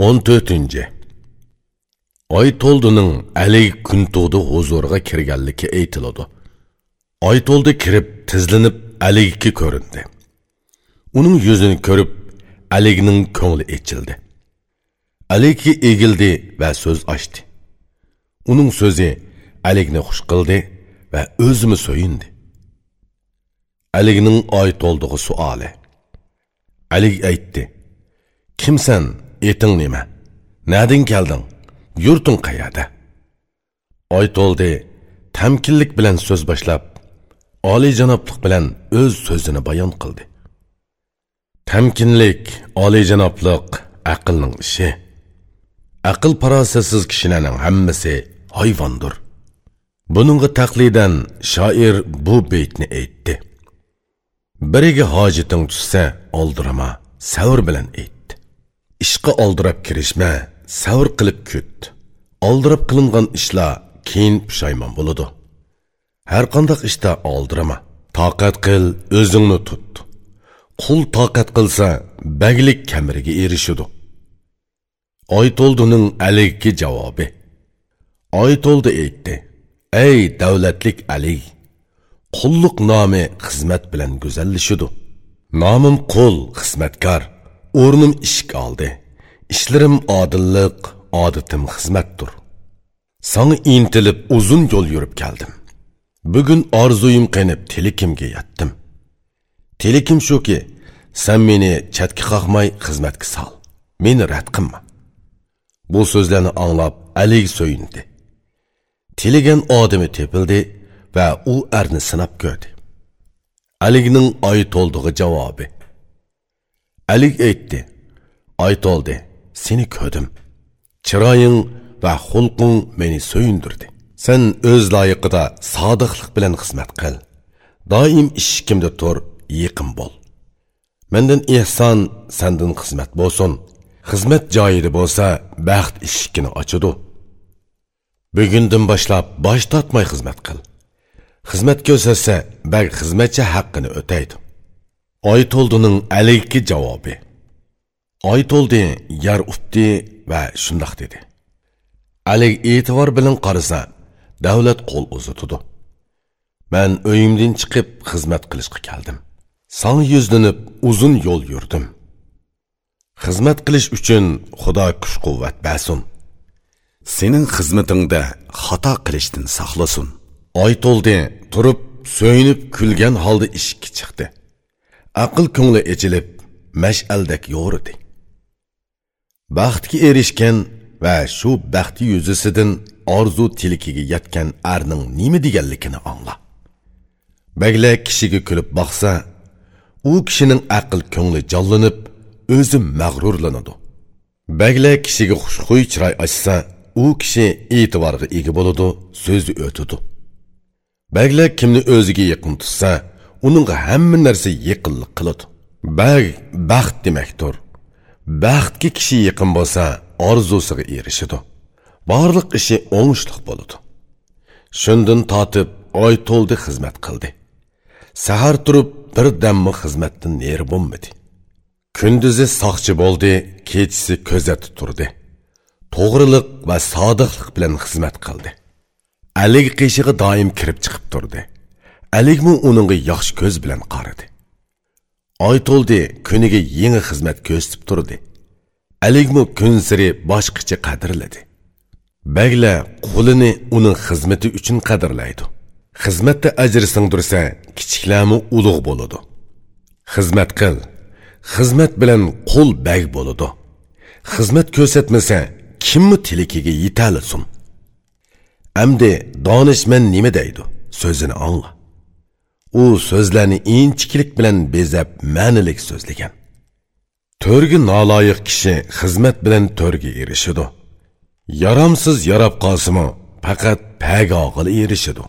14. Aytoldining Alik kun tug'di huzuriga kirganligi aytiladi. Aytoldi kirib, tizlinib Alikka ko'rindi. Uning yuzini ko'rib, Alikning ko'ngli echildi. Alikka egildi va so'z ochdi. Uning so'zi Alikni xush qildi va o'zimi so'yindi. Alikning Aytoldiga suoli. Alik aytdi: "Kimsan? Eting nima? Nadin kelding? Yurting qayerda?" oy to'ldi tamkinlik bilan so'z boshlab, oliyjanoblik bilan o'z so'zini bayon qildi. Tamkinlik, oliyjanoblik aqlning ishi. Aql farosatsiz kishilarning hammasi hayvondir. Buningga taqlidan shoir bu beytni aytdi. Biriga hojiting tushsa, oldirama, savr bilan aytdi. Ishqa oldirab kirishma, savr qilib kut. Oldirab qilingan ishlar keyin pushaymon bo'ladi. Har qanday ishda oldirama. Toqat qil, o'zingni tut. Qul toqat qilsa, baglik kamiriga erishidi. Oytoldining aligki javobi. Oytoldi aytdi: "Ey davlatlik Ali, qulluq nomi xizmat bilan go'zallashudi Nomim qul, xizmatkor, o'rnim ishk oldi. Ishlarim odillik, odatim xizmatdir. sanga intilib uzun yo'l yurib keldim. Bugun orzuyim qanib telikimga yetdim. Telikim shuki, sen meni chatga qoqmay xizmatga sol. Meni rad qilma." Bu so'zlarni anglab Ali so'yindi. Tiligan odami tepildi va u arni sinab ko'rdi. Aligning to'ldig'i javobi. Alik aytdi: Aytoldi, seni ko'rdim. Chiroying va xulqing meni so'yindirdi. Sen o'z loyiqida sodiqlik bilan xizmat qil. Doim ishkimda tur, yaqin bo'l. Mendan ehson, sendan xizmat bo'lsin. Xizmat joyida bo'lsa, baxt eshigini ochadi. Bugundan boshlab bosh tortmay xizmat qil. Xizmat ko'rsatsa, bag xizmatchi haqqini o'taydi. Oytoldining alayki javobi. Oytoldi yar ufti va shundoq dedi. Alik e'tibor bilan qarasa, davlat qo'l uzatadi. Men uyimdan chiqib xizmat qilishga keldim. Sana yuzlanib uzun yo'l yurdim. Xizmat qilish uchun Xudo kuch-quvvat bersin. Sening xizmatingda xato qilishdan saqlasin. Oy to'ldi, turib, so'yinib kulgan holda ishga chiqdi. Aql ko'ngli echilib, mash'aldek yo'ridi. Baxtga erishgan va shu baxti yuzisidan orzu tilkiga yetgan arning nima deganligini angla. Bagla kishiga kulib boqsa u kishining aql ko'ngli jonlanib, o'zi mag'rurlanadi. Bagla kishiga xushxuy chiroy ochsa, u kishi e'tiborga ega bo'ladi, so'zi o'tadi. Bagla kimni o'ziga yaqin tutsa, uningga hamma narsa yiqinlik qiladi. Bag baxt demakdir. Baxtga kishi yaqin bo'lsa, orzusiga erishadi. Barliq ishi o'ngishliq bo'ladi. Shundan totib oy to'ldi xizmat qildi. Sahar turib bir dammi xizmatdan neri bo'lmadi. Kunduzi soqchi bo'ldi, kechisi ko'zatib turdi. To'g'riliq va sodiqlik bilan xizmat qildi. aligi qishig'i doim kirib chiqib turdi. Alikmi uningga yaxshi ko'z bilan qaradi. Oy to'ldi, kuniga yangi xizmat ko'rsatib turdi. Alikmi kun siri boshqacha qadrladi. Bagla qo'lini uning xizmati uchun qadrlaydi. Xizmatda ajr singdirsa, kichiklarmi ulug' bo'ladi. Xizmat qil. Xizmat bilan qo'l bag bo'ladi. Xizmat ko'rsatmasa, kimmi tilikiga yetalisin? Amdi donishmand nima deydi? So'zini angla. U so'zlarni inchiklik bilan bezab ma'nilik so'zlagan. To'rga noloyiq kishi xizmat bilan to'rga erishidi. Yaramsiz yarab qolsimi, faqat pagog'il erishidi.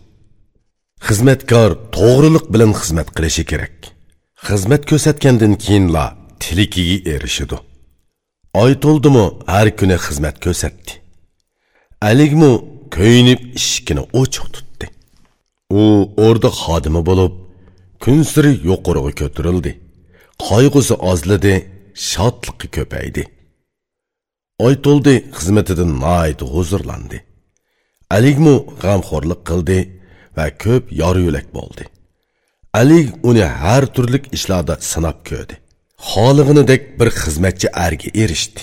Xizmatkor to'g'riliq bilan xizmat qilishi kerak. Xizmat ko'rsatgandan keyinla tilikiga erishidi. Oy to'ldimi, har kuni xizmat ko'rsatdi. Aligmi ko'yinib ishkini ochiq tutdi. U o'rda xodimi bo'lib, kun siri yuqoriga ko'tarildi. Qayg'usi ozladi, shodligi ko'paydi. Oytoldi xizmatidan nayt huzurlandi. Aligmu g'amxo'rlik qildi va ko'p yor yo'lak bo'ldi. Alig uni har turlik ishlarda sinab ko'rdi. Xolig'inidek bir xizmatchi arga erishdi.